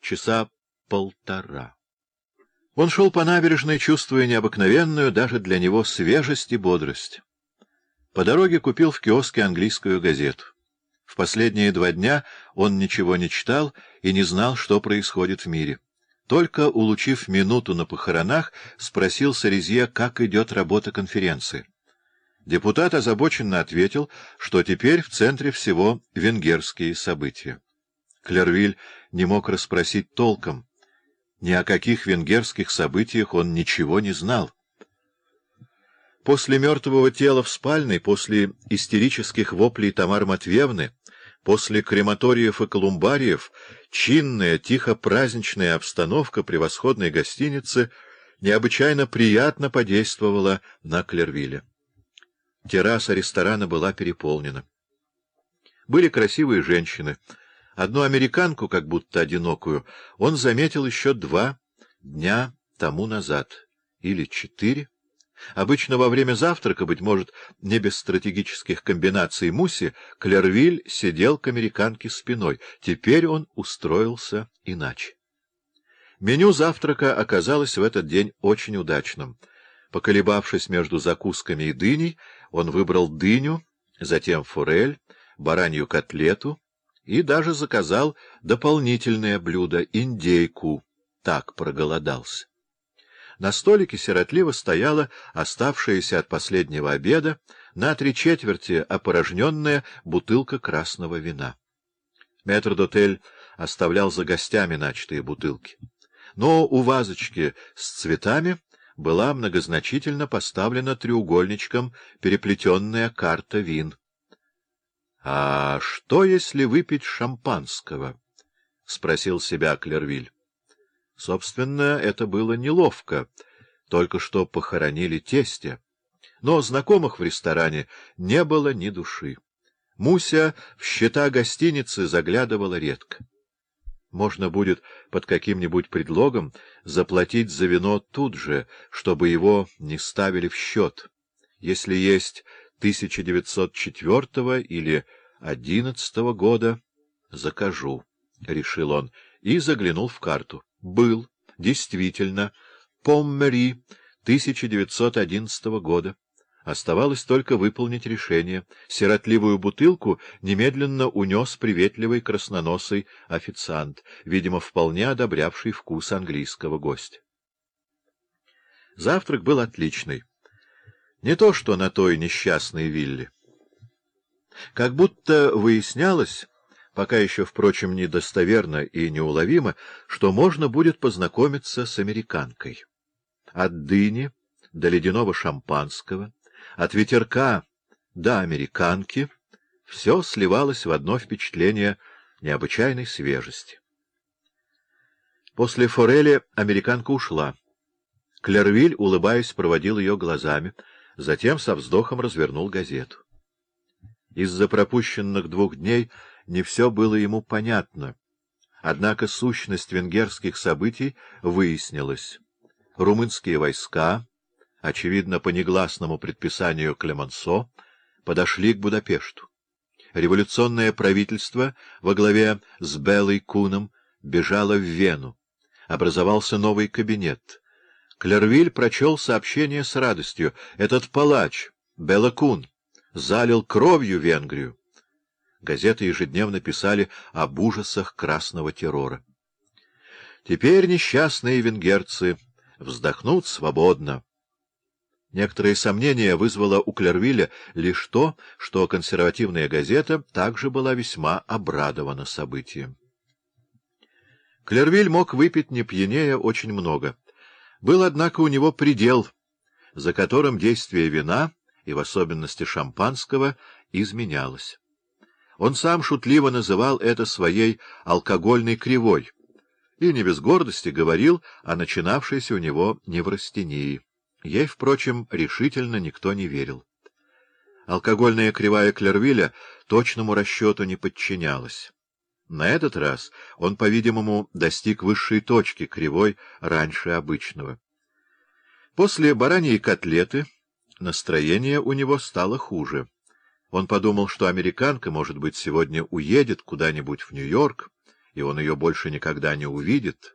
часа полтора. Он шел по набережной, чувствуя необыкновенную даже для него свежесть и бодрость. По дороге купил в киоске английскую газету. В последние два дня он ничего не читал и не знал, что происходит в мире. Только, улучив минуту на похоронах, спросил Сарезье, как идет работа конференции. Депутат озабоченно ответил, что теперь в центре всего венгерские события. Клервиль не мог расспросить толком. Ни о каких венгерских событиях он ничего не знал. После мертвого тела в спальной, после истерических воплей Тамар Матвеевны, после крематориев и колумбариев, чинная, тихо-праздничная обстановка превосходной гостиницы необычайно приятно подействовала на Клервилля. Терраса ресторана была переполнена. Были красивые женщины. Одну американку, как будто одинокую, он заметил еще два дня тому назад. Или четыре. Обычно во время завтрака, быть может, не без стратегических комбинаций Муси, Клервиль сидел к американке спиной. Теперь он устроился иначе. Меню завтрака оказалось в этот день очень удачным. Поколебавшись между закусками и дыней, он выбрал дыню, затем форель, баранью котлету и даже заказал дополнительное блюдо — индейку. Так проголодался. На столике сиротливо стояла оставшаяся от последнего обеда на три четверти опорожненная бутылка красного вина. Метрдотель оставлял за гостями начатые бутылки. Но у вазочки с цветами была многозначительно поставлена треугольничком переплетенная карта вин. — А что, если выпить шампанского? — спросил себя Клервиль. Собственно, это было неловко. Только что похоронили тестя. Но знакомых в ресторане не было ни души. Муся в счета гостиницы заглядывала редко. Можно будет под каким-нибудь предлогом заплатить за вино тут же, чтобы его не ставили в счет. Если есть 1904 или 11 года, закажу, — решил он и заглянул в карту. Был, действительно, Поммери 1911 года. Оставалось только выполнить решение. Сиротливую бутылку немедленно унес приветливый красноносый официант, видимо, вполне одобрявший вкус английского гостя. Завтрак был отличный. Не то что на той несчастной вилле. Как будто выяснялось, пока еще, впрочем, недостоверно и неуловимо, что можно будет познакомиться с американкой. От дыни до ледяного шампанского — от ветерка до американки все сливалось в одно впечатление необычайной свежести. После форели американка ушла. Клервиль, улыбаясь, проводил ее глазами, затем со вздохом развернул газету. Из-за пропущенных двух дней не все было ему понятно, однако сущность венгерских событий выяснилась. Румынские войска очевидно, по негласному предписанию Клемансо, подошли к Будапешту. Революционное правительство во главе с Белой Куном бежало в Вену. Образовался новый кабинет. Клервиль прочел сообщение с радостью. Этот палач, Белла Кун, залил кровью Венгрию. Газеты ежедневно писали об ужасах красного террора. Теперь несчастные венгерцы вздохнут свободно. Некоторые сомнения вызвало у Клервилля лишь то, что консервативная газета также была весьма обрадована событием. Клервиль мог выпить не пьянее очень много. Был, однако, у него предел, за которым действие вина, и в особенности шампанского, изменялось. Он сам шутливо называл это своей алкогольной кривой и не без гордости говорил о начинавшейся у него неврастении. Ей, впрочем, решительно никто не верил. Алкогольная кривая Клервилля точному расчету не подчинялась. На этот раз он, по-видимому, достиг высшей точки кривой раньше обычного. После бараньей котлеты настроение у него стало хуже. Он подумал, что американка, может быть, сегодня уедет куда-нибудь в Нью-Йорк, и он ее больше никогда не увидит,